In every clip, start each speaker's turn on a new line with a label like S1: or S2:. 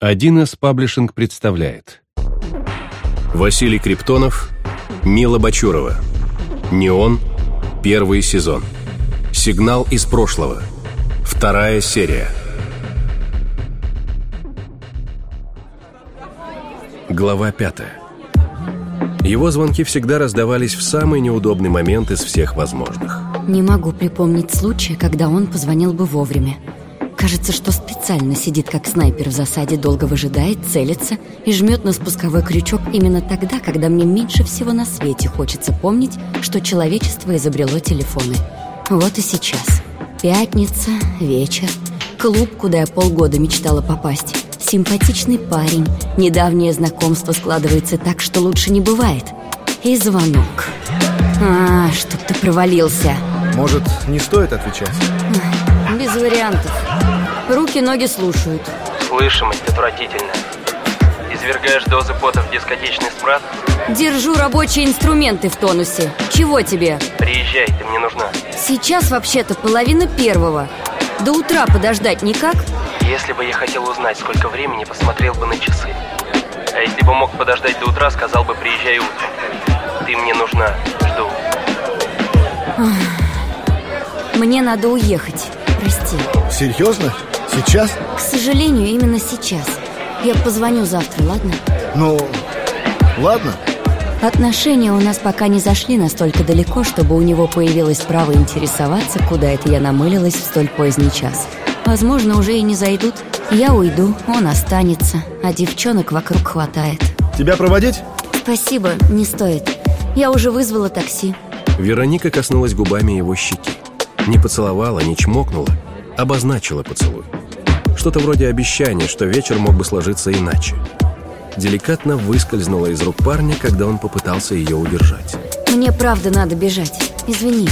S1: Один из паблишинг представляет. Василий Криптонов, Мила Бачурова Неон, первый сезон. Сигнал из прошлого. Вторая серия. Глава пятая. Его звонки всегда раздавались в самый неудобный момент из всех возможных.
S2: Не могу припомнить случая, когда он позвонил бы вовремя Кажется, что специально сидит как снайпер в засаде, долго выжидает, целится и жмет на спусковой крючок именно тогда, когда мне меньше всего на свете хочется помнить, что человечество изобрело телефоны. Вот и сейчас. Пятница, вечер, клуб, куда я полгода мечтала попасть. Симпатичный парень, недавнее знакомство складывается так, что лучше не бывает. И звонок. А, чтоб ты провалился.
S3: Может, не стоит отвечать?
S2: Без вариантов. Руки, ноги слушают.
S4: Слышимость отвратительная. Извергаешь дозы пота в дискотечный спрат?
S2: Держу рабочие инструменты в тонусе. Чего тебе?
S4: Приезжай, ты мне нужна.
S2: Сейчас вообще-то половина первого. До утра подождать никак?
S4: Если бы я хотел узнать, сколько времени, посмотрел бы на часы. А если бы мог подождать до утра, сказал бы, приезжай утром. Ты мне нужна. Жду.
S2: Мне надо уехать. Прости.
S3: Серьезно? Сейчас?
S2: К сожалению, именно сейчас. Я позвоню завтра, ладно?
S3: Ну, ладно.
S2: Отношения у нас пока не зашли настолько далеко, чтобы у него появилось право интересоваться, куда это я намылилась в столь поздний час. Возможно, уже и не зайдут. Я уйду, он останется, а девчонок вокруг хватает.
S3: Тебя проводить?
S2: Спасибо, не стоит. Я уже вызвала такси.
S1: Вероника коснулась губами его щеки. Не поцеловала, не чмокнула, обозначила поцелуй. Что-то вроде обещания, что вечер мог бы сложиться иначе. Деликатно выскользнула из рук парня, когда он попытался ее удержать.
S2: Мне правда надо бежать. Извини.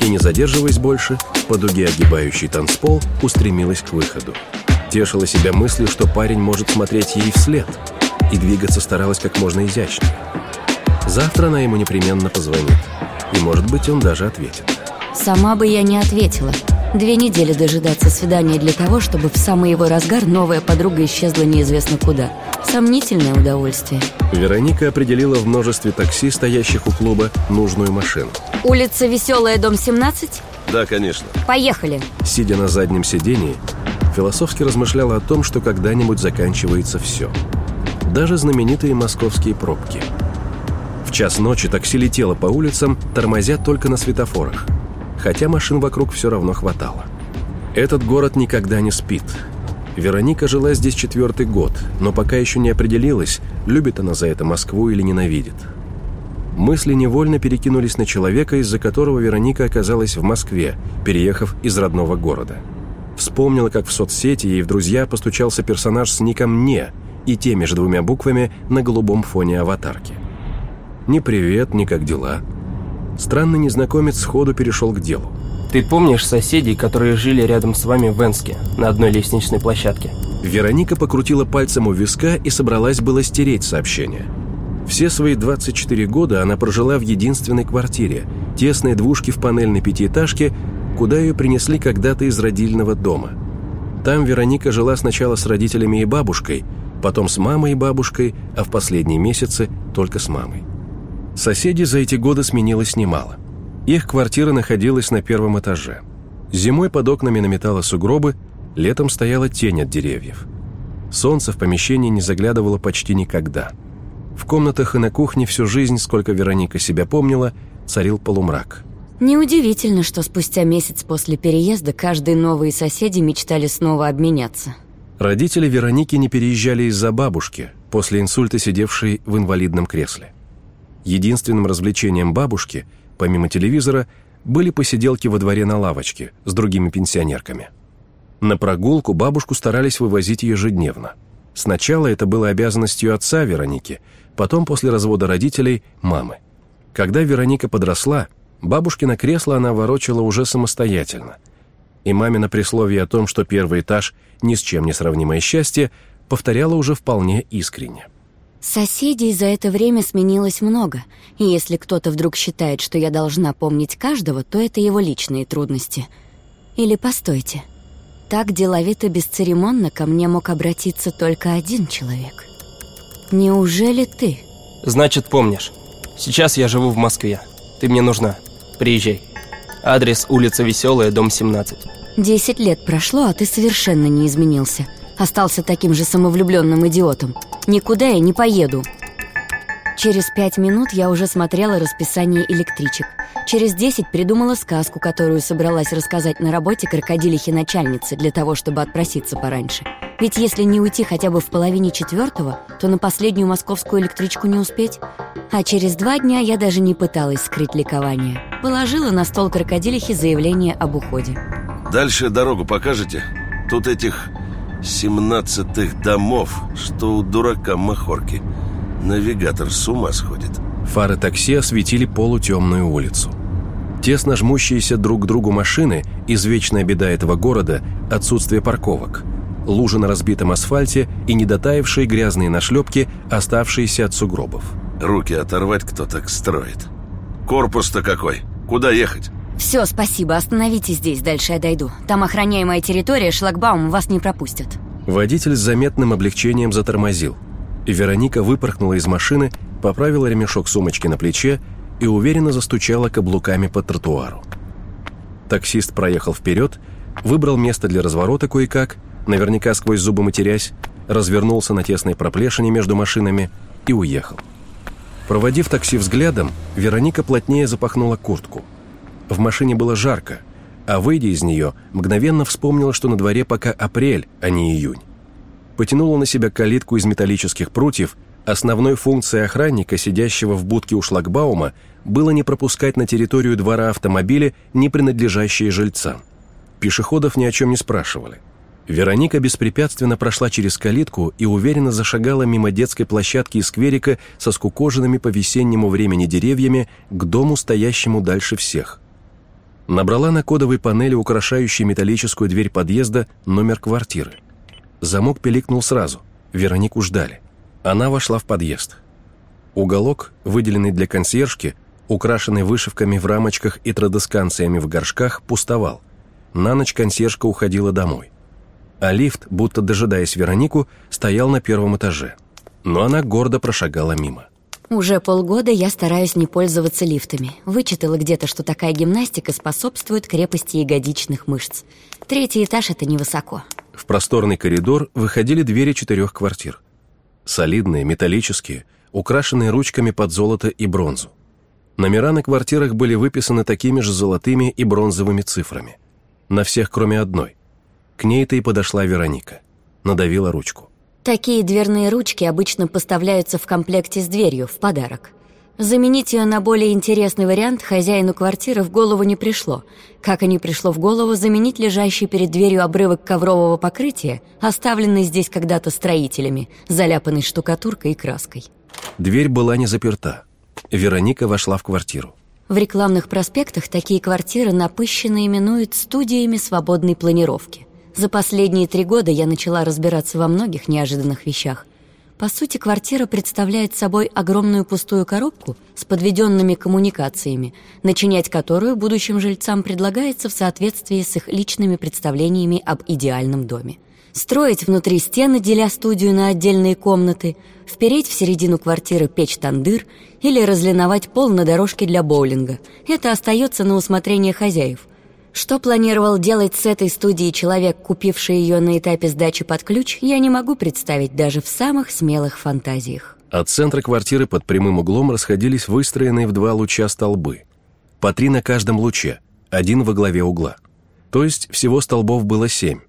S1: И не задерживаясь больше, по дуге огибающий танцпол устремилась к выходу. Тешила себя мыслью, что парень может смотреть ей вслед, и двигаться старалась как можно изящнее. Завтра она ему непременно позвонит, и, может быть, он даже ответит.
S2: Сама бы я не ответила. Две недели дожидаться свидания для того, чтобы в самый его разгар новая подруга исчезла неизвестно куда. Сомнительное удовольствие.
S1: Вероника определила в множестве такси, стоящих у клуба, нужную машину.
S2: Улица Веселая, дом 17?
S1: Да, конечно.
S2: Поехали.
S1: Сидя на заднем сидении, философски размышляла о том, что когда-нибудь заканчивается все. Даже знаменитые московские пробки. В час ночи такси летело по улицам, тормозя только на светофорах хотя машин вокруг все равно хватало. Этот город никогда не спит. Вероника жила здесь четвертый год, но пока еще не определилась, любит она за это Москву или ненавидит. Мысли невольно перекинулись на человека, из-за которого Вероника оказалась в Москве, переехав из родного города. Вспомнила, как в соцсети ей в друзья постучался персонаж с ником «Не» и теми же двумя буквами на голубом фоне аватарки. Ни привет, ни как дела – Странный незнакомец сходу перешел к делу.
S4: Ты помнишь соседей, которые жили рядом с вами в Венске, на одной лестничной площадке?
S1: Вероника покрутила пальцем у виска и собралась было стереть сообщение. Все свои 24 года она прожила в единственной квартире, тесной двушке в панельной пятиэтажке, куда ее принесли когда-то из родильного дома. Там Вероника жила сначала с родителями и бабушкой, потом с мамой и бабушкой, а в последние месяцы только с мамой. Соседей за эти годы сменилось немало. Их квартира находилась на первом этаже. Зимой под окнами наметало сугробы, летом стояла тень от деревьев. Солнце в помещении не заглядывало почти никогда. В комнатах и на кухне всю жизнь, сколько Вероника себя помнила, царил полумрак.
S2: Неудивительно, что спустя месяц после переезда каждые новые соседи мечтали снова обменяться.
S1: Родители Вероники не переезжали из-за бабушки, после инсульта сидевшей в инвалидном кресле. Единственным развлечением бабушки, помимо телевизора, были посиделки во дворе на лавочке с другими пенсионерками. На прогулку бабушку старались вывозить ежедневно. Сначала это было обязанностью отца Вероники, потом после развода родителей – мамы. Когда Вероника подросла, бабушкино кресло она ворочала уже самостоятельно. И мамино присловие о том, что первый этаж – ни с чем не сравнимое счастье, повторяла уже вполне искренне.
S2: Соседей за это время сменилось много, и если кто-то вдруг считает, что я должна помнить каждого, то это его личные трудности. Или постойте. Так деловито бесцеремонно ко мне мог обратиться только один человек. Неужели ты?
S4: Значит, помнишь. Сейчас я живу в Москве. Ты мне нужна. Приезжай. Адрес улица Веселая, дом 17.
S2: Десять лет прошло, а ты совершенно не изменился. Остался таким же самовлюбленным идиотом. Никуда я не поеду. Через пять минут я уже смотрела расписание электричек. Через десять придумала сказку, которую собралась рассказать на работе крокодилихе начальнице для того, чтобы отпроситься пораньше. Ведь если не уйти хотя бы в половине четвертого, то на последнюю московскую электричку не успеть. А через два дня я даже не пыталась скрыть ликование. Положила на стол крокодилихи заявление об уходе.
S5: Дальше дорогу покажете? Тут этих семнадцатых домов, что у дурака махорки. Навигатор с ума сходит.
S1: Фары такси осветили полутемную улицу. Тесно жмущиеся друг к другу машины – извечная беда этого города – отсутствие парковок. Лужи на разбитом асфальте и недотаившие грязные нашлепки, оставшиеся от сугробов.
S5: Руки оторвать кто так строит. Корпус-то какой? Куда ехать?
S2: Все, спасибо, остановитесь здесь, дальше я дойду. Там охраняемая территория, шлагбаум вас не пропустят.
S1: Водитель с заметным облегчением затормозил и Вероника выпорхнула из машины, поправила ремешок сумочки на плече и уверенно застучала каблуками по тротуару. Таксист проехал вперед, выбрал место для разворота кое-как, наверняка сквозь зубы матерясь, развернулся на тесной проплешине между машинами и уехал. Проводив такси взглядом, Вероника плотнее запахнула куртку. В машине было жарко, а выйдя из нее, мгновенно вспомнила, что на дворе пока апрель, а не июнь потянула на себя калитку из металлических прутьев, основной функцией охранника, сидящего в будке у шлагбаума, было не пропускать на территорию двора автомобиля, не принадлежащие жильцам. Пешеходов ни о чем не спрашивали. Вероника беспрепятственно прошла через калитку и уверенно зашагала мимо детской площадки и скверика со скукоженными по весеннему времени деревьями к дому, стоящему дальше всех. Набрала на кодовой панели, украшающей металлическую дверь подъезда, номер квартиры. Замок пиликнул сразу. Веронику ждали. Она вошла в подъезд. Уголок, выделенный для консьержки, украшенный вышивками в рамочках и традесканциями в горшках, пустовал. На ночь консьержка уходила домой. А лифт, будто дожидаясь Веронику, стоял на первом этаже. Но она гордо прошагала мимо.
S2: Уже полгода я стараюсь не пользоваться лифтами. Вычитала где-то, что такая гимнастика способствует крепости ягодичных мышц. Третий этаж — это невысоко.
S1: В просторный коридор выходили двери четырех квартир. Солидные, металлические, украшенные ручками под золото и бронзу. Номера на квартирах были выписаны такими же золотыми и бронзовыми цифрами. На всех, кроме одной. К ней-то и подошла Вероника. Надавила ручку.
S2: Такие дверные ручки обычно поставляются в комплекте с дверью, в подарок. Заменить ее на более интересный вариант хозяину квартиры в голову не пришло. Как и не пришло в голову заменить лежащий перед дверью обрывок коврового покрытия, оставленный здесь когда-то строителями, заляпанный штукатуркой и краской.
S1: Дверь была не заперта. Вероника вошла в квартиру.
S2: В рекламных проспектах такие квартиры напыщенно именуют студиями свободной планировки. За последние три года я начала разбираться во многих неожиданных вещах – по сути, квартира представляет собой огромную пустую коробку с подведенными коммуникациями, начинять которую будущим жильцам предлагается в соответствии с их личными представлениями об идеальном доме. Строить внутри стены, деля студию на отдельные комнаты, впереть в середину квартиры печь-тандыр или разлиновать пол на дорожке для боулинга. Это остается на усмотрение хозяев – что планировал делать с этой студией человек, купивший ее на этапе сдачи под ключ, я не могу представить даже в самых смелых фантазиях.
S1: От центра квартиры под прямым углом расходились выстроенные в два луча столбы. По три на каждом луче, один во главе угла. То есть всего столбов было семь.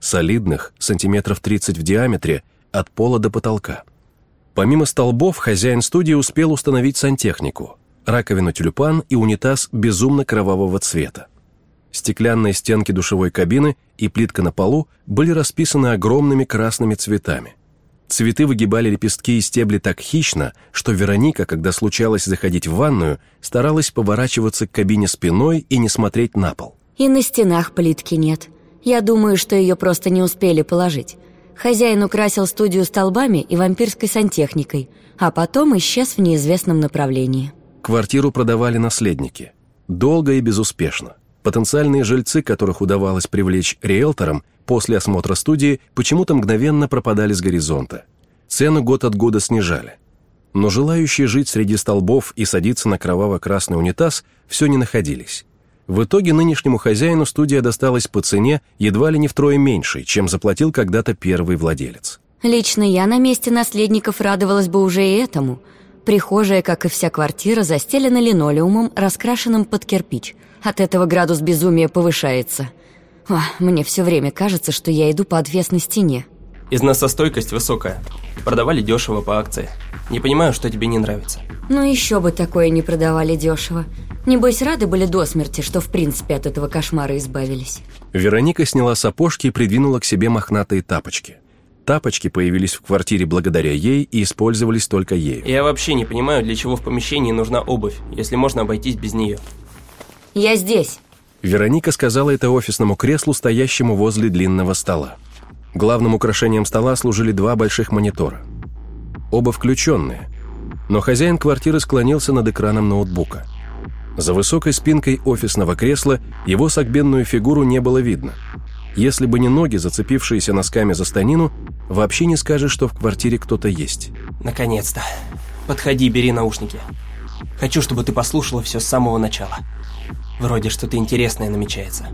S1: Солидных, сантиметров 30 в диаметре, от пола до потолка. Помимо столбов, хозяин студии успел установить сантехнику, раковину тюльпан и унитаз безумно кровавого цвета. Стеклянные стенки душевой кабины и плитка на полу были расписаны огромными красными цветами. Цветы выгибали лепестки и стебли так хищно, что Вероника, когда случалось заходить в ванную, старалась поворачиваться к кабине спиной и не смотреть на пол.
S2: И на стенах плитки нет. Я думаю, что ее просто не успели положить. Хозяин украсил студию столбами и вампирской сантехникой, а потом исчез в неизвестном направлении.
S1: Квартиру продавали наследники. Долго и безуспешно. Потенциальные жильцы, которых удавалось привлечь риэлтором, после осмотра студии почему-то мгновенно пропадали с горизонта. Цену год от года снижали. Но желающие жить среди столбов и садиться на кроваво-красный унитаз все не находились. В итоге нынешнему хозяину студия досталась по цене едва ли не втрое меньшей, чем заплатил когда-то первый владелец.
S2: Лично я на месте наследников радовалась бы уже и этому. Прихожая, как и вся квартира, застелена линолеумом, раскрашенным под кирпич. От этого градус безумия повышается. О, мне все время кажется, что я иду по отвесной стене.
S4: Износостойкость высокая. Продавали дешево по акции. Не понимаю, что тебе не нравится.
S2: Ну еще бы такое не продавали дешево. Небось, рады были до смерти, что в принципе от этого кошмара избавились.
S1: Вероника сняла сапожки и придвинула к себе мохнатые тапочки. Тапочки появились в квартире благодаря ей и использовались только ею.
S4: Я вообще не понимаю, для чего в помещении нужна обувь, если можно обойтись без нее.
S2: Я здесь.
S1: Вероника сказала это офисному креслу, стоящему возле длинного стола. Главным украшением стола служили два больших монитора. Оба включенные, но хозяин квартиры склонился над экраном ноутбука. За высокой спинкой офисного кресла его согбенную фигуру не было видно. Если бы не ноги, зацепившиеся носками за станину, вообще не скажешь, что в квартире кто-то есть.
S4: Наконец-то. Подходи, бери наушники. Хочу, чтобы ты послушала все с самого начала. Вроде что-то интересное намечается.